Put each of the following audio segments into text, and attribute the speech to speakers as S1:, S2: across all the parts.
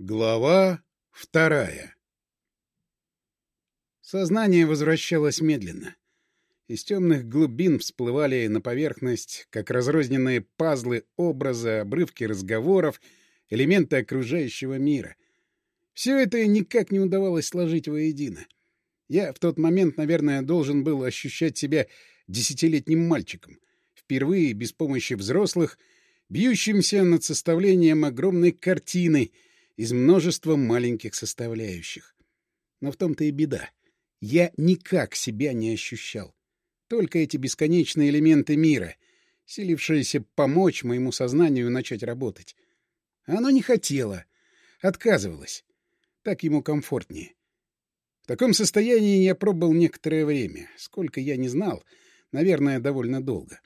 S1: Глава вторая Сознание возвращалось медленно. Из темных глубин всплывали на поверхность, как разрозненные пазлы, образы, обрывки разговоров, элементы окружающего мира. Все это никак не удавалось сложить воедино. Я в тот момент, наверное, должен был ощущать себя десятилетним мальчиком, впервые без помощи взрослых, бьющимся над составлением огромной картины — из множества маленьких составляющих. Но в том-то и беда. Я никак себя не ощущал. Только эти бесконечные элементы мира, силившиеся помочь моему сознанию начать работать. Оно не хотело, отказывалось. Так ему комфортнее. В таком состоянии я пробыл некоторое время. Сколько я не знал, наверное, довольно долго.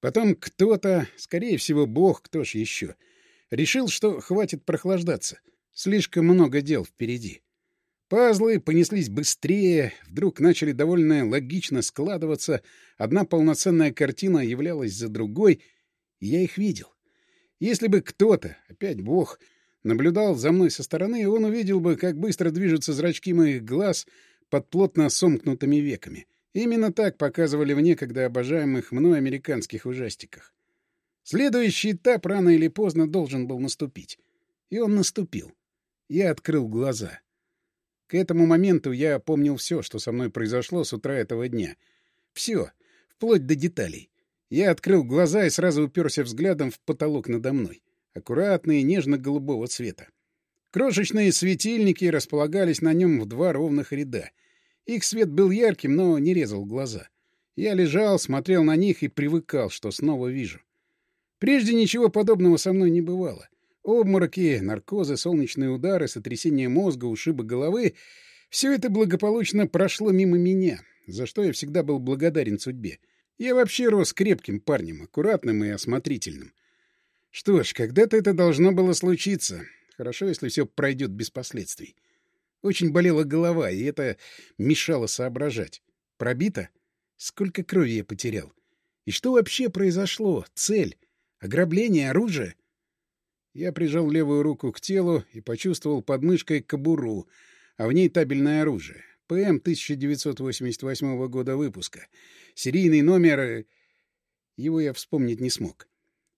S1: Потом кто-то, скорее всего, Бог, кто ж еще, решил, что хватит прохлаждаться — Слишком много дел впереди. Пазлы понеслись быстрее, вдруг начали довольно логично складываться, одна полноценная картина являлась за другой, и я их видел. Если бы кто-то, опять Бог, наблюдал за мной со стороны, он увидел бы, как быстро движутся зрачки моих глаз под плотно сомкнутыми веками. Именно так показывали в некогда обожаемых мной американских ужастиках. Следующий этап рано или поздно должен был наступить. И он наступил. Я открыл глаза. К этому моменту я помнил все, что со мной произошло с утра этого дня. Все, вплоть до деталей. Я открыл глаза и сразу уперся взглядом в потолок надо мной. Аккуратный, нежно-голубого цвета. Крошечные светильники располагались на нем в два ровных ряда. Их свет был ярким, но не резал глаза. Я лежал, смотрел на них и привыкал, что снова вижу. Прежде ничего подобного со мной не бывало. Обмороки, наркозы, солнечные удары, сотрясение мозга, ушибы головы — все это благополучно прошло мимо меня, за что я всегда был благодарен судьбе. Я вообще рос крепким парнем, аккуратным и осмотрительным. Что ж, когда-то это должно было случиться. Хорошо, если все пройдет без последствий. Очень болела голова, и это мешало соображать. Пробито? Сколько крови я потерял? И что вообще произошло? Цель? Ограбление? Оружие? Я прижал левую руку к телу и почувствовал под мышкой кобуру, а в ней табельное оружие. ПМ 1988 года выпуска. Серийный номер... Э, его я вспомнить не смог.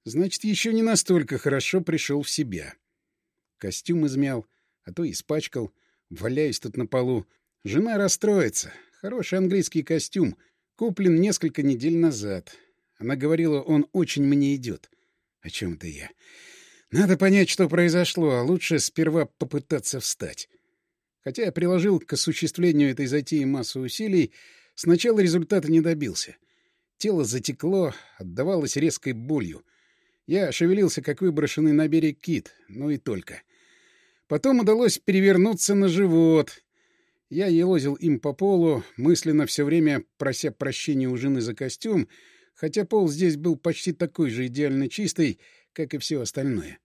S1: Значит, еще не настолько хорошо пришел в себя. Костюм измял, а то испачкал. Валяюсь тут на полу. Жена расстроится. Хороший английский костюм. Куплен несколько недель назад. Она говорила, он очень мне идет. О чем это я? Надо понять, что произошло, а лучше сперва попытаться встать. Хотя я приложил к осуществлению этой затеи массу усилий, сначала результата не добился. Тело затекло, отдавалось резкой болью. Я шевелился, как выброшенный на берег кит, но и только. Потом удалось перевернуться на живот. Я елозил им по полу, мысленно все время прося прощения у жены за костюм, хотя пол здесь был почти такой же идеально чистый, как и все остальное.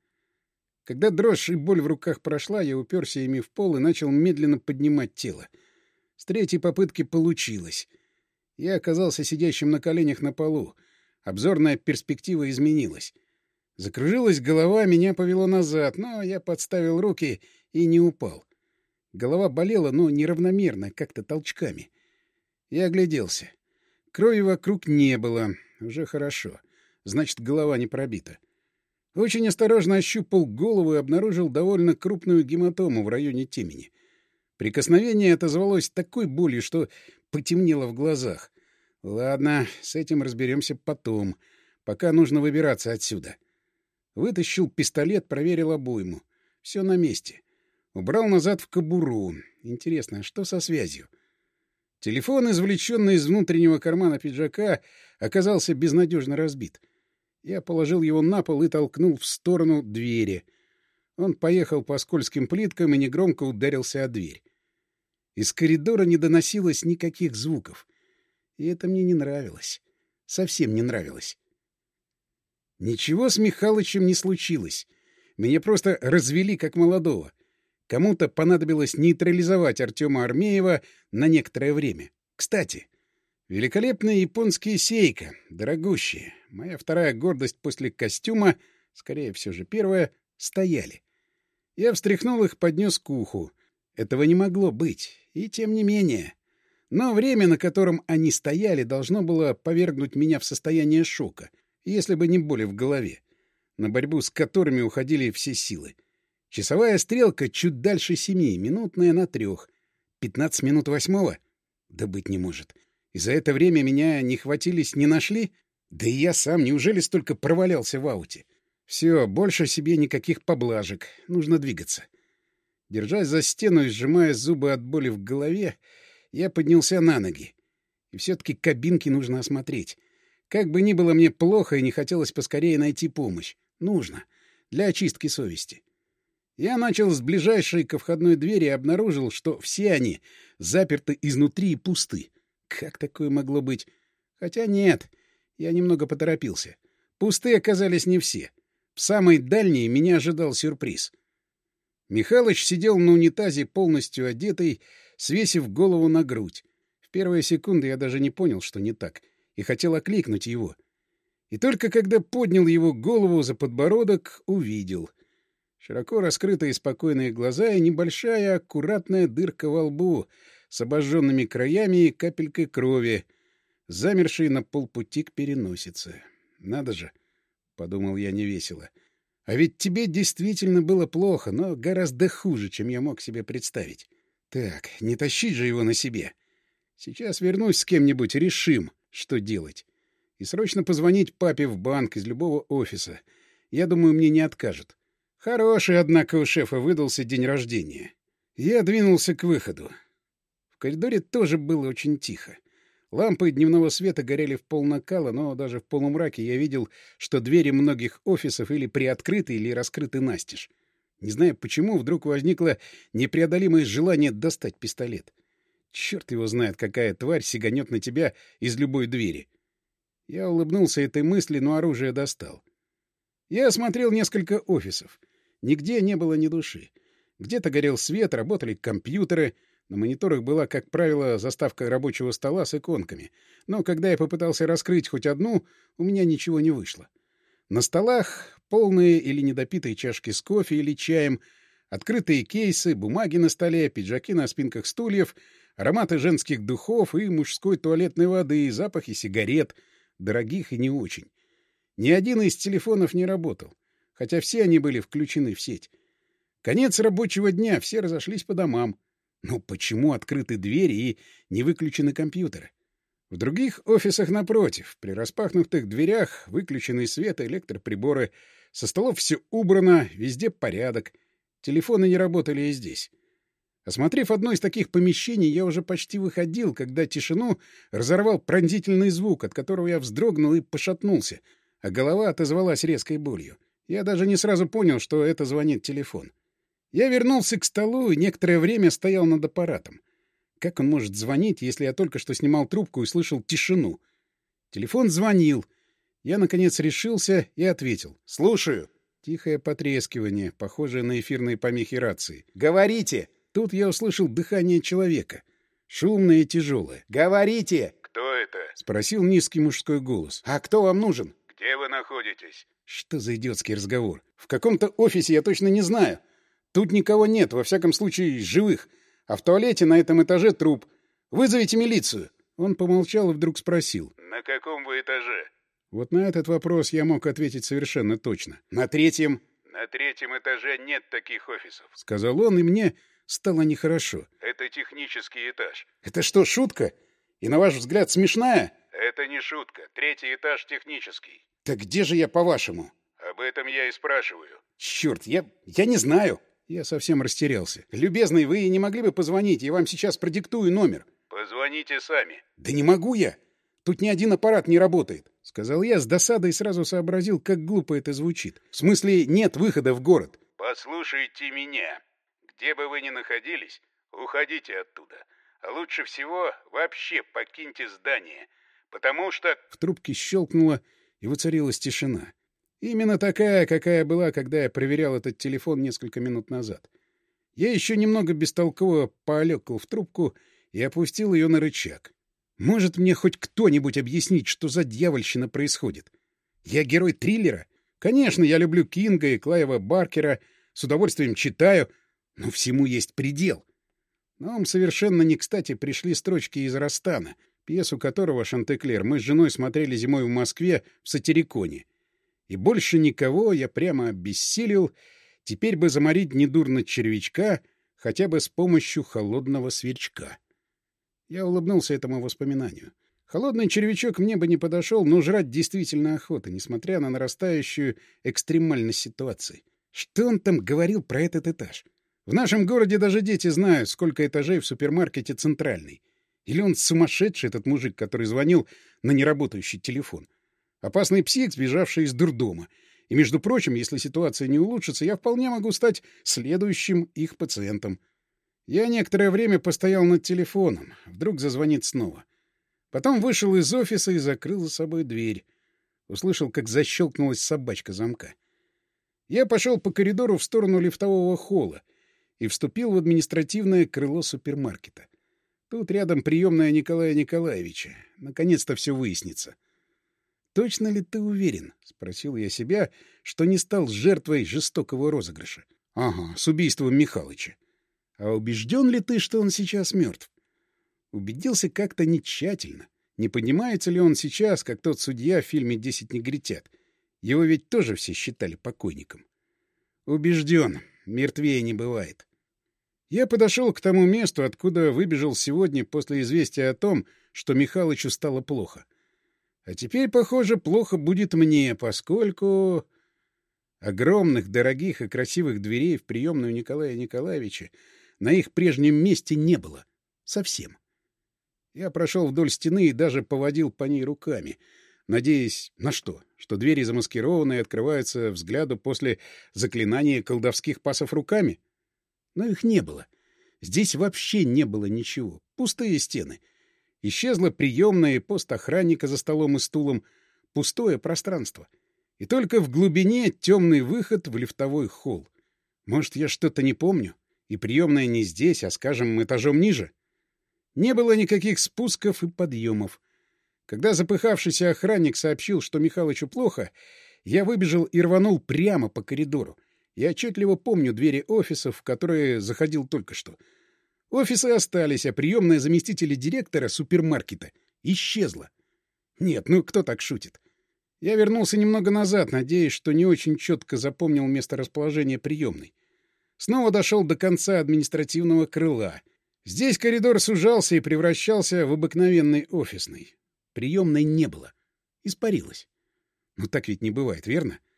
S1: Когда дрожь и боль в руках прошла, я уперся ими в пол и начал медленно поднимать тело. С третьей попытки получилось. Я оказался сидящим на коленях на полу. Обзорная перспектива изменилась. Закружилась голова, меня повело назад, но я подставил руки и не упал. Голова болела, но неравномерно, как-то толчками. Я огляделся. Крови вокруг не было. Уже хорошо. Значит, голова не пробита. Очень осторожно ощупал голову и обнаружил довольно крупную гематому в районе темени. Прикосновение отозвалось такой болью, что потемнело в глазах. Ладно, с этим разберемся потом. Пока нужно выбираться отсюда. Вытащил пистолет, проверил обойму. Все на месте. Убрал назад в кобуру. Интересно, что со связью? Телефон, извлеченный из внутреннего кармана пиджака, оказался безнадежно разбит. Я положил его на пол и толкнул в сторону двери. Он поехал по скользким плиткам и негромко ударился о дверь. Из коридора не доносилось никаких звуков. И это мне не нравилось. Совсем не нравилось. Ничего с Михалычем не случилось. Меня просто развели как молодого. Кому-то понадобилось нейтрализовать Артема Армеева на некоторое время. Кстати, Великолепные японские сейка, дорогущие. Моя вторая гордость после костюма, скорее все же первая, стояли. Я встряхнул их, поднес к уху. Этого не могло быть. И тем не менее. Но время, на котором они стояли, должно было повергнуть меня в состояние шока, если бы не боли в голове, на борьбу с которыми уходили все силы. Часовая стрелка чуть дальше семи, минутная на трех. Пятнадцать минут восьмого? Да быть не может. И за это время меня не хватились, не нашли? Да и я сам, неужели столько провалялся в ауте? Все, больше себе никаких поблажек. Нужно двигаться. Держась за стену и сжимая зубы от боли в голове, я поднялся на ноги. И все-таки кабинки нужно осмотреть. Как бы ни было мне плохо и не хотелось поскорее найти помощь. Нужно. Для очистки совести. Я начал с ближайшей ко входной двери и обнаружил, что все они заперты изнутри и пусты. Как такое могло быть? Хотя нет, я немного поторопился. Пустые оказались не все. В самой дальней меня ожидал сюрприз. Михалыч сидел на унитазе полностью одетый, свесив голову на грудь. В первые секунды я даже не понял, что не так, и хотел окликнуть его. И только когда поднял его голову за подбородок, увидел — Широко раскрытые спокойные глаза и небольшая аккуратная дырка во лбу с обожженными краями и капелькой крови, замершей на полпути к переносице. «Надо же!» — подумал я невесело. «А ведь тебе действительно было плохо, но гораздо хуже, чем я мог себе представить. Так, не тащить же его на себе. Сейчас вернусь с кем-нибудь, решим, что делать. И срочно позвонить папе в банк из любого офиса. Я думаю, мне не откажут. Хороший, однако, у шефа выдался день рождения. Я двинулся к выходу. Коридоре тоже было очень тихо. Лампы дневного света горели в полнакала, но даже в полумраке я видел, что двери многих офисов или приоткрыты, или раскрыты настежь. Не знаю почему, вдруг возникло непреодолимое желание достать пистолет. Черт его знает, какая тварь сиганет на тебя из любой двери. Я улыбнулся этой мысли, но оружие достал. Я осмотрел несколько офисов. Нигде не было ни души. Где-то горел свет, работали компьютеры. На мониторах была, как правило, заставка рабочего стола с иконками. Но когда я попытался раскрыть хоть одну, у меня ничего не вышло. На столах полные или недопитые чашки с кофе или чаем, открытые кейсы, бумаги на столе, пиджаки на спинках стульев, ароматы женских духов и мужской туалетной воды, запахи сигарет, дорогих и не очень. Ни один из телефонов не работал хотя все они были включены в сеть. Конец рабочего дня, все разошлись по домам. Но почему открыты двери и не выключены компьютеры? В других офисах напротив, при распахнутых дверях выключенный свет электроприборы, со столов все убрано, везде порядок. Телефоны не работали и здесь. Осмотрев одно из таких помещений, я уже почти выходил, когда тишину разорвал пронзительный звук, от которого я вздрогнул и пошатнулся, а голова отозвалась резкой болью. Я даже не сразу понял, что это звонит телефон. Я вернулся к столу и некоторое время стоял над аппаратом. Как он может звонить, если я только что снимал трубку и слышал тишину? Телефон звонил. Я, наконец, решился и ответил. «Слушаю». Тихое потрескивание, похожее на эфирные помехи рации. «Говорите!» Тут я услышал дыхание человека. Шумное и тяжелое. «Говорите!»
S2: «Кто это?»
S1: — спросил низкий мужской голос. «А кто вам нужен?»
S2: «Где вы находитесь?»
S1: Что за идиотский разговор? В каком-то офисе я точно не знаю. Тут никого нет, во всяком случае, живых. А в туалете на этом этаже труп. Вызовите милицию. Он помолчал и вдруг спросил.
S2: На каком вы этаже?
S1: Вот на этот вопрос я мог ответить совершенно точно. На третьем.
S2: На третьем этаже нет таких офисов.
S1: Сказал он, и мне стало нехорошо.
S2: Это технический этаж.
S1: Это что, шутка? И на ваш взгляд смешная?
S2: Это не шутка. Третий этаж технический.
S1: Так где же я, по-вашему?
S2: Об этом я и спрашиваю.
S1: Черт, я... я не знаю. Я совсем растерялся. Любезный, вы не могли бы позвонить? Я вам сейчас продиктую номер.
S2: Позвоните сами.
S1: Да не могу я. Тут ни один аппарат не работает. Сказал я с досадой и сразу сообразил, как глупо это звучит. В смысле, нет выхода в город.
S2: Послушайте меня. Где бы вы ни находились, уходите оттуда. А лучше всего вообще покиньте здание. Потому что...
S1: В трубке щелкнуло, и воцарилась тишина. Именно такая, какая была, когда я проверял этот телефон несколько минут назад. Я еще немного бестолково поалекал в трубку и опустил ее на рычаг. Может мне хоть кто-нибудь объяснить, что за дьявольщина происходит? Я герой триллера? Конечно, я люблю Кинга и Клаева Баркера, с удовольствием читаю, но всему есть предел. Нам совершенно не кстати пришли строчки из Растана, пьесу которого «Шантеклер» мы с женой смотрели зимой в Москве в Сатириконе. И больше никого я прямо обессилил, теперь бы заморить недурно червячка хотя бы с помощью холодного сверчка. Я улыбнулся этому воспоминанию. Холодный червячок мне бы не подошел, но жрать действительно охота, несмотря на нарастающую экстремальность ситуации. Что он там говорил про этот этаж? В нашем городе даже дети знают, сколько этажей в супермаркете «Центральный». Или он сумасшедший, этот мужик, который звонил на неработающий телефон. Опасный псих, сбежавший из дурдома. И, между прочим, если ситуация не улучшится, я вполне могу стать следующим их пациентом. Я некоторое время постоял над телефоном. Вдруг зазвонит снова. Потом вышел из офиса и закрыл за собой дверь. Услышал, как защелкнулась собачка замка. Я пошел по коридору в сторону лифтового холла и вступил в административное крыло супермаркета. Тут рядом приемная Николая Николаевича. Наконец-то все выяснится. «Точно ли ты уверен?» — спросил я себя, что не стал жертвой жестокого розыгрыша. «Ага, с убийством Михалыча. А убежден ли ты, что он сейчас мертв?» Убедился как-то нетщательно. Не поднимается ли он сейчас, как тот судья в фильме «Десять негритят»? Его ведь тоже все считали покойником. Убежден, мертвее не бывает. Я подошел к тому месту, откуда выбежал сегодня после известия о том, что Михалычу стало плохо. А теперь, похоже, плохо будет мне, поскольку... Огромных, дорогих и красивых дверей в приемную Николая Николаевича на их прежнем месте не было. Совсем. Я прошел вдоль стены и даже поводил по ней руками, надеясь на что? Что двери замаскированы и открываются взгляду после заклинания колдовских пасов руками? Но их не было. Здесь вообще не было ничего. Пустые стены. Исчезла приемная и пост охранника за столом и стулом. Пустое пространство. И только в глубине темный выход в лифтовой холл. Может, я что-то не помню? И приемная не здесь, а, скажем, этажом ниже? Не было никаких спусков и подъемов. Когда запыхавшийся охранник сообщил, что Михалычу плохо, я выбежал и рванул прямо по коридору. Я отчетливо помню двери офисов, в которые заходил только что. Офисы остались, а приемная заместителя директора супермаркета исчезла. Нет, ну кто так шутит? Я вернулся немного назад, надеясь, что не очень четко запомнил место расположения приемной. Снова дошел до конца административного крыла. Здесь коридор сужался и превращался в обыкновенный офисный. Приемной не было. Испарилась. Но так ведь не бывает, верно? —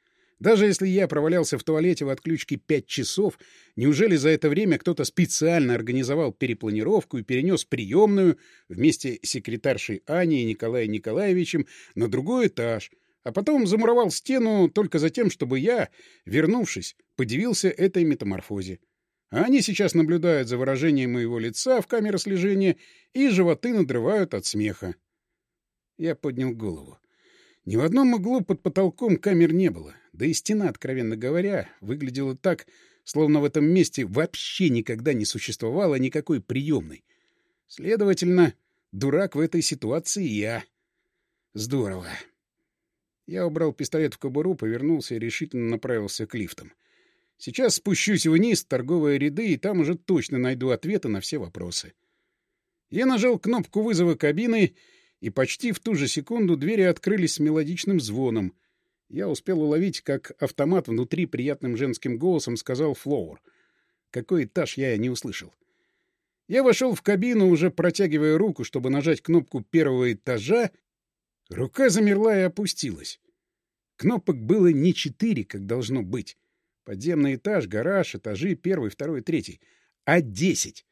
S1: даже если я провалялся в туалете в отключке пять часов, неужели за это время кто-то специально организовал перепланировку и перенес приемную вместе с секретаршей Аней и Николаем Николаевичем на другой этаж, а потом замуровал стену только за тем, чтобы я, вернувшись, подивился этой метаморфозе? А они сейчас наблюдают за выражением моего лица в камере слежения и животы надрывают от смеха. Я поднял голову. Ни в одном углу под потолком камер не было. Да и стена, откровенно говоря, выглядела так, словно в этом месте вообще никогда не существовало никакой приемной. Следовательно, дурак в этой ситуации я. Здорово. Я убрал пистолет в кобуру, повернулся и решительно направился к лифтам. Сейчас спущусь вниз, торговые ряды, и там уже точно найду ответы на все вопросы. Я нажал кнопку вызова кабины и почти в ту же секунду двери открылись с мелодичным звоном. Я успел уловить, как автомат внутри приятным женским голосом сказал «Флоур». Какой этаж я не услышал. Я вошел в кабину, уже протягивая руку, чтобы нажать кнопку первого этажа. Рука замерла и опустилась. Кнопок было не четыре, как должно быть. Подземный этаж, гараж, этажи первый, второй, третий. А десять.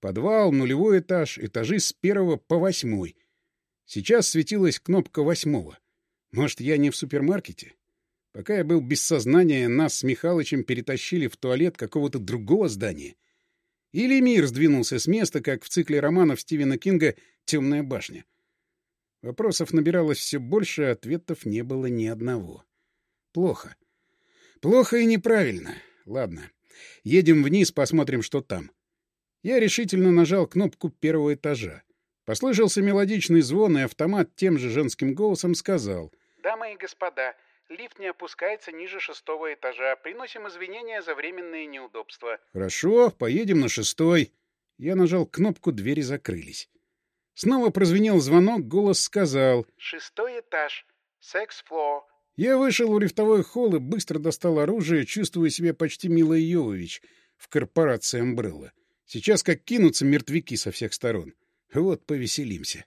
S1: Подвал, нулевой этаж, этажи с первого по восьмой — Сейчас светилась кнопка восьмого. Может, я не в супермаркете? Пока я был без сознания, нас с Михалычем перетащили в туалет какого-то другого здания. Или мир сдвинулся с места, как в цикле романов Стивена Кинга «Темная башня». Вопросов набиралось все больше, а ответов не было ни одного. Плохо. Плохо и неправильно. Ладно. Едем вниз, посмотрим, что там. Я решительно нажал кнопку первого этажа. Послышался мелодичный звон, и автомат тем же женским голосом сказал.
S3: «Дамы и господа,
S2: Лифт не опускается ниже шестого этажа. Приносим извинения за временные неудобства.
S1: Хорошо, поедем на шестой. Я нажал кнопку, двери закрылись. Снова прозвенел звонок, голос сказал.
S2: Шестой этаж. Секс-флор.
S1: Я вышел в лифтовой холл и быстро достал оружие, чувствуя себя почти Милой Йовович в корпорации Амбрелла. Сейчас как кинутся мертвяки со всех сторон. Вот повеселимся.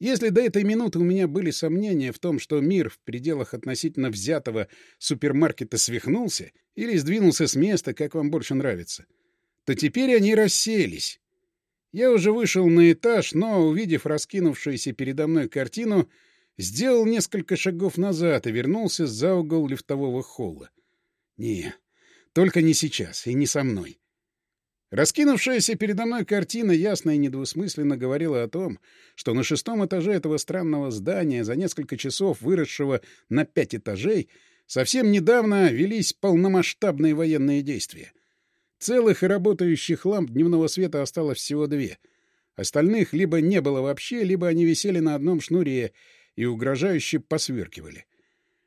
S1: Если до этой минуты у меня были сомнения в том, что мир в пределах относительно взятого супермаркета свихнулся или сдвинулся с места, как вам больше нравится, то теперь они рассеялись. Я уже вышел на этаж, но, увидев раскинувшуюся передо мной картину, сделал несколько шагов назад и вернулся за угол лифтового холла. Не, только не сейчас и не со мной. Раскинувшаяся передо мной картина ясно и недвусмысленно говорила о том, что на шестом этаже этого странного здания, за несколько часов выросшего на пять этажей, совсем недавно велись полномасштабные военные действия. Целых и работающих ламп дневного света осталось всего две. Остальных либо не было вообще, либо они висели на одном шнуре и угрожающе посверкивали.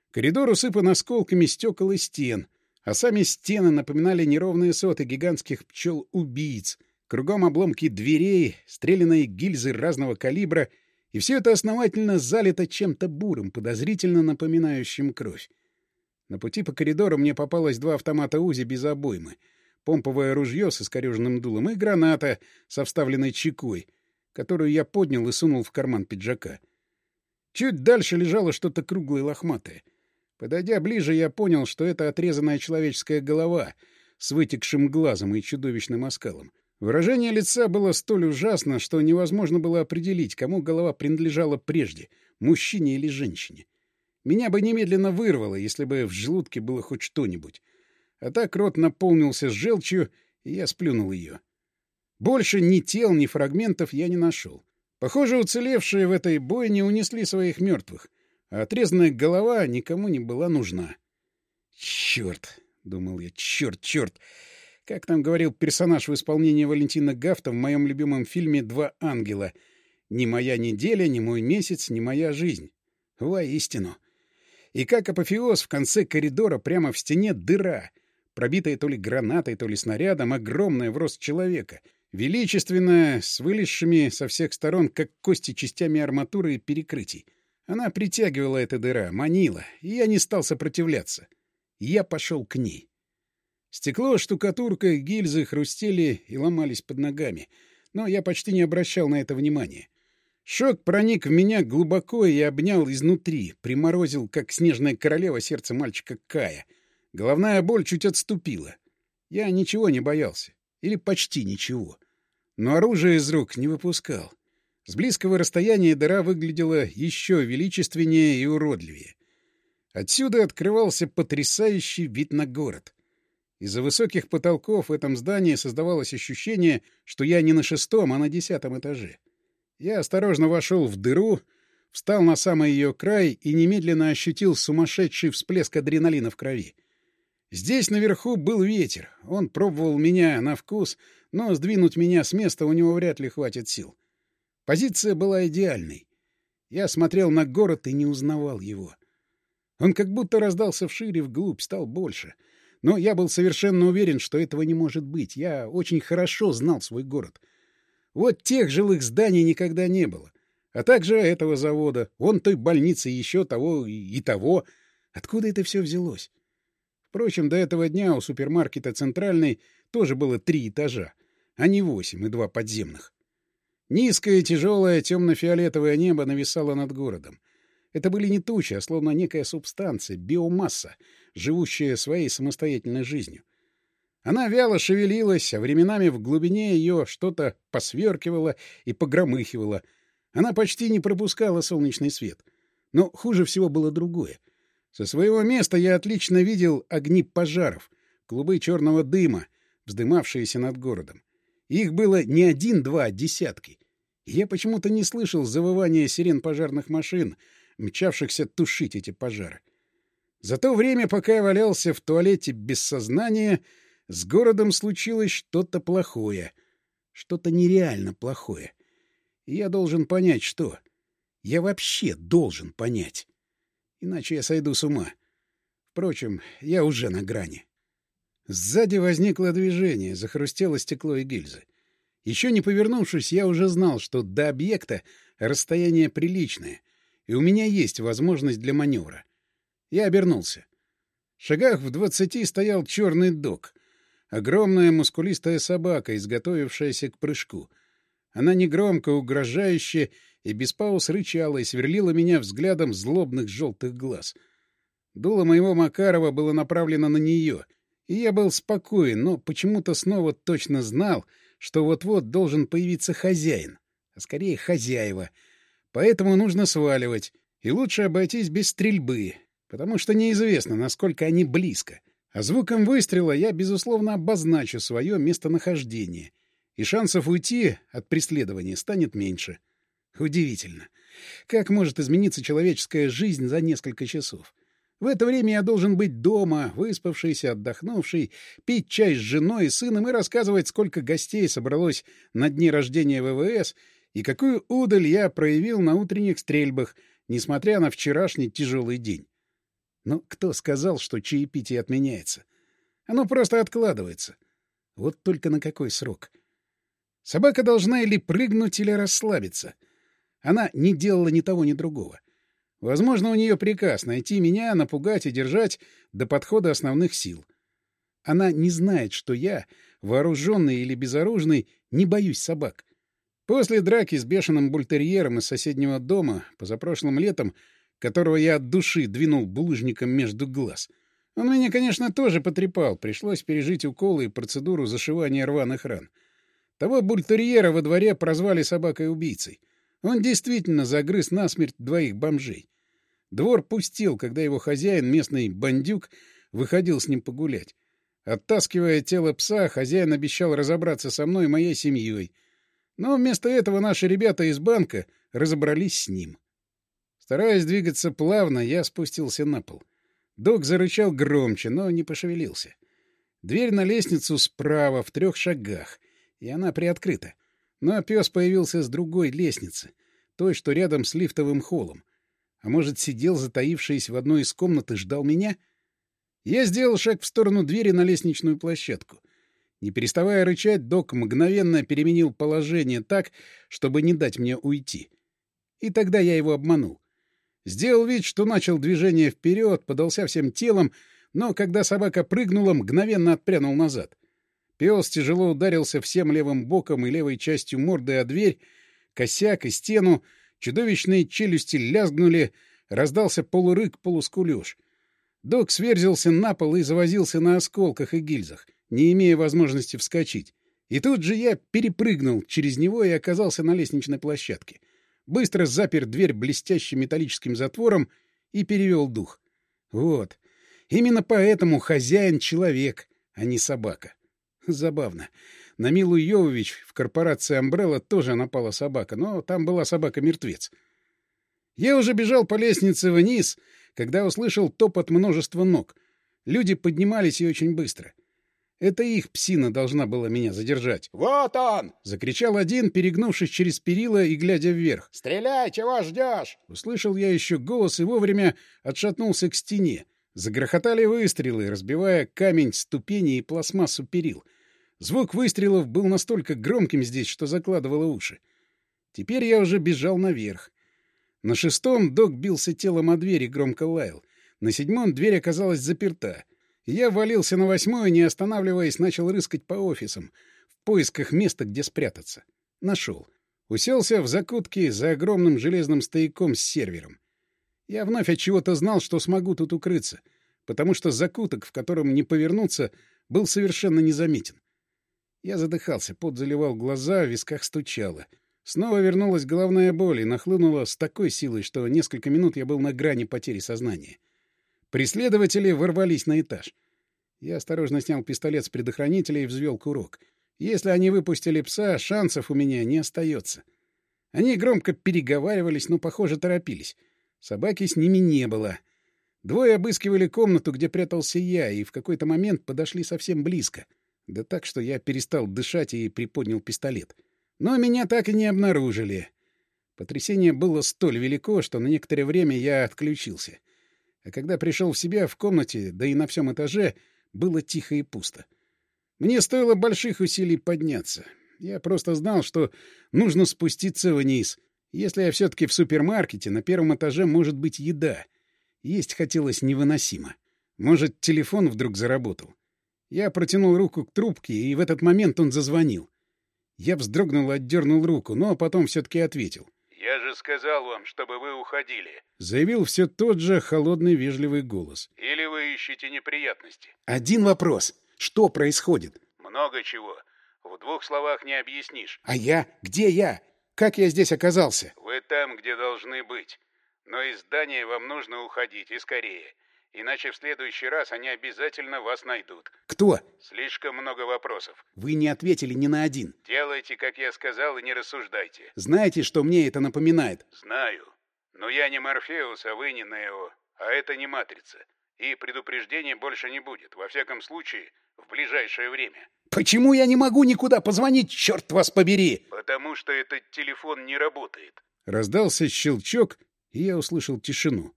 S1: Коридор усыпан осколками стекол и стен — а сами стены напоминали неровные соты гигантских пчел-убийц, кругом обломки дверей, стрелянные гильзы разного калибра, и все это основательно залито чем-то бурым, подозрительно напоминающим кровь. На пути по коридору мне попалось два автомата УЗИ без обоймы, помповое ружье с искореженным дулом и граната со вставленной чекой, которую я поднял и сунул в карман пиджака. Чуть дальше лежало что-то круглое лохматое — Подойдя ближе, я понял, что это отрезанная человеческая голова с вытекшим глазом и чудовищным оскалом. Выражение лица было столь ужасно, что невозможно было определить, кому голова принадлежала прежде — мужчине или женщине. Меня бы немедленно вырвало, если бы в желудке было хоть что-нибудь. А так рот наполнился желчью, и я сплюнул ее. Больше ни тел, ни фрагментов я не нашел. Похоже, уцелевшие в этой бойне унесли своих мертвых а отрезанная голова никому не была нужна. «Черт!» — думал я. «Черт, черт!» Как там говорил персонаж в исполнении Валентина Гафта в моем любимом фильме «Два ангела». «Ни моя неделя, ни мой месяц, ни моя жизнь». Воистину. И как апофеоз в конце коридора прямо в стене дыра, пробитая то ли гранатой, то ли снарядом, огромная в рост человека, величественная, с вылезшими со всех сторон, как кости, частями арматуры и перекрытий. Она притягивала эта дыра, манила, и я не стал сопротивляться. Я пошел к ней. Стекло, штукатурка, гильзы хрустели и ломались под ногами, но я почти не обращал на это внимания. Шок проник в меня глубоко и обнял изнутри, приморозил, как снежная королева, сердце мальчика Кая. Головная боль чуть отступила. Я ничего не боялся. Или почти ничего. Но оружие из рук не выпускал. С близкого расстояния дыра выглядела еще величественнее и уродливее. Отсюда открывался потрясающий вид на город. Из-за высоких потолков в этом здании создавалось ощущение, что я не на шестом, а на десятом этаже. Я осторожно вошел в дыру, встал на самый ее край и немедленно ощутил сумасшедший всплеск адреналина в крови. Здесь наверху был ветер. Он пробовал меня на вкус, но сдвинуть меня с места у него вряд ли хватит сил. Позиция была идеальной. Я смотрел на город и не узнавал его. Он как будто раздался вширь и вглубь, стал больше. Но я был совершенно уверен, что этого не может быть. Я очень хорошо знал свой город. Вот тех жилых зданий никогда не было. А также этого завода, вон той больницы, еще того и того. Откуда это все взялось? Впрочем, до этого дня у супермаркета «Центральный» тоже было три этажа, а не восемь и два подземных. Низкое, тяжелое, темно-фиолетовое небо нависало над городом. Это были не тучи, а словно некая субстанция, биомасса, живущая своей самостоятельной жизнью. Она вяло шевелилась, а временами в глубине ее что-то посверкивало и погромыхивало. Она почти не пропускала солнечный свет. Но хуже всего было другое. Со своего места я отлично видел огни пожаров, клубы черного дыма, вздымавшиеся над городом. Их было не один-два, а десятки. Я почему-то не слышал завывания сирен пожарных машин, мчавшихся тушить эти пожары. За то время, пока я валялся в туалете без сознания, с городом случилось что-то плохое. Что-то нереально плохое. Я должен понять, что. Я вообще должен понять. Иначе я сойду с ума. Впрочем, я уже на грани. Сзади возникло движение, захрустело стекло и гильзы. Еще не повернувшись, я уже знал, что до объекта расстояние приличное, и у меня есть возможность для маневра. Я обернулся. В шагах в двадцати стоял черный док. Огромная мускулистая собака, изготовившаяся к прыжку. Она негромко, угрожающе и без пауз рычала и сверлила меня взглядом злобных желтых глаз. Дуло моего Макарова было направлено на нее, и я был спокоен, но почему-то снова точно знал, что вот-вот должен появиться хозяин, а скорее хозяева. Поэтому нужно сваливать, и лучше обойтись без стрельбы, потому что неизвестно, насколько они близко. А звуком выстрела я, безусловно, обозначу свое местонахождение, и шансов уйти от преследования станет меньше. Удивительно. Как может измениться человеческая жизнь за несколько часов? В это время я должен быть дома, выспавшийся, отдохнувший, пить чай с женой и сыном и рассказывать, сколько гостей собралось на дне рождения ВВС и какую удаль я проявил на утренних стрельбах, несмотря на вчерашний тяжелый день. Но кто сказал, что чаепитие отменяется? Оно просто откладывается. Вот только на какой срок? Собака должна или прыгнуть, или расслабиться. Она не делала ни того, ни другого. Возможно, у нее приказ найти меня, напугать и держать до подхода основных сил. Она не знает, что я, вооруженный или безоружный, не боюсь собак. После драки с бешеным бультерьером из соседнего дома позапрошлым летом которого я от души двинул булыжником между глаз. Он меня, конечно, тоже потрепал, пришлось пережить уколы и процедуру зашивания рваных ран. Того бультерьера во дворе прозвали собакой-убийцей. Он действительно загрыз насмерть двоих бомжей. Двор пустил, когда его хозяин, местный бандюк, выходил с ним погулять. Оттаскивая тело пса, хозяин обещал разобраться со мной и моей семьей. Но вместо этого наши ребята из банка разобрались с ним. Стараясь двигаться плавно, я спустился на пол. Док зарычал громче, но не пошевелился. Дверь на лестницу справа, в трех шагах, и она приоткрыта. Но пес появился с другой лестницы, той, что рядом с лифтовым холлом. А может, сидел, затаившись в одной из комнат, и ждал меня? Я сделал шаг в сторону двери на лестничную площадку. Не переставая рычать, док мгновенно переменил положение так, чтобы не дать мне уйти. И тогда я его обманул. Сделал вид, что начал движение вперед, подался всем телом, но когда собака прыгнула, мгновенно отпрянул назад. Пес тяжело ударился всем левым боком и левой частью морды о дверь, косяк и стену, чудовищные челюсти лязгнули, раздался полурык, полускулеж. Док сверзился на пол и завозился на осколках и гильзах, не имея возможности вскочить. И тут же я перепрыгнул через него и оказался на лестничной площадке быстро запер дверь блестящим металлическим затвором и перевел дух. Вот. Именно поэтому хозяин — человек, а не собака. Забавно. На Милу Йовович в корпорации «Амбрелла» тоже напала собака, но там была собака-мертвец. Я уже бежал по лестнице вниз, когда услышал топот множества ног. Люди поднимались и очень быстро. — это их псина должна была меня задержать.
S3: «Вот он!»
S1: — закричал один, перегнувшись через перила и глядя вверх.
S3: «Стреляй, чего ждешь?»
S1: Услышал я еще голос и вовремя отшатнулся к стене. Загрохотали выстрелы, разбивая камень, ступени и пластмассу перил. Звук выстрелов был настолько громким здесь, что закладывало уши. Теперь я уже бежал наверх. На шестом док бился телом о дверь и громко лаял. На седьмом дверь оказалась заперта — я валился на восьмой, не останавливаясь, начал рыскать по офисам, в поисках места, где спрятаться. Нашел. Уселся в закутке за огромным железным стояком с сервером. Я вновь от чего-то знал, что смогу тут укрыться, потому что закуток, в котором не повернуться, был совершенно незаметен. Я задыхался, пот заливал глаза, в висках стучало. Снова вернулась головная боль и нахлынула с такой силой, что несколько минут я был на грани потери сознания. Преследователи ворвались на этаж. Я осторожно снял пистолет с предохранителя и взвел курок. Если они выпустили пса, шансов у меня не остается. Они громко переговаривались, но, похоже, торопились. Собаки с ними не было. Двое обыскивали комнату, где прятался я, и в какой-то момент подошли совсем близко. Да так, что я перестал дышать и приподнял пистолет. Но меня так и не обнаружили. Потрясение было столь велико, что на некоторое время я отключился. А когда пришел в себя в комнате, да и на всем этаже, было тихо и пусто. Мне стоило больших усилий подняться. Я просто знал, что нужно спуститься вниз. Если я все-таки в супермаркете, на первом этаже может быть еда. Есть хотелось невыносимо. Может, телефон вдруг заработал. Я протянул руку к трубке, и в этот момент он зазвонил. Я вздрогнул и отдернул руку, но потом все-таки ответил.
S2: «Я же сказал вам, чтобы вы уходили».
S1: Заявил все тот же холодный вежливый голос.
S2: «Или вы ищете неприятности?»
S1: «Один вопрос. Что происходит?»
S2: «Много чего. В двух словах не объяснишь».
S1: «А я? Где я? Как я здесь оказался?»
S2: «Вы там, где должны быть. Но из здания вам нужно уходить, и скорее. Иначе в следующий раз они обязательно вас найдут.
S1: Кто?
S2: Слишком много вопросов.
S1: Вы не ответили ни на один.
S2: Делайте, как я сказал, и не рассуждайте.
S1: Знаете, что мне это напоминает?
S2: Знаю. Но я не Морфеус, а вы не Нео. А это не Матрица. И предупреждения больше не будет. Во всяком случае, в ближайшее время.
S1: Почему я не могу никуда позвонить, черт вас побери?
S2: Потому что этот телефон не работает.
S1: Раздался щелчок, и я услышал тишину.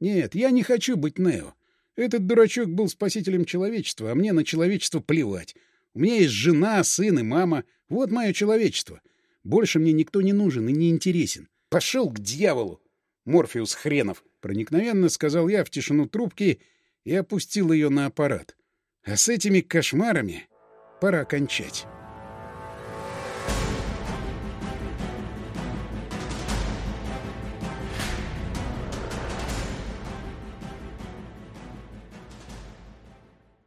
S1: Нет, я не хочу быть Нео. Этот дурачок был спасителем человечества, а мне на человечество плевать. У меня есть жена, сын и мама. Вот мое человечество. Больше мне никто не нужен и не интересен. Пошел к дьяволу! Морфеус хренов! Проникновенно сказал я в тишину трубки и опустил ее на аппарат. А с этими кошмарами пора кончать.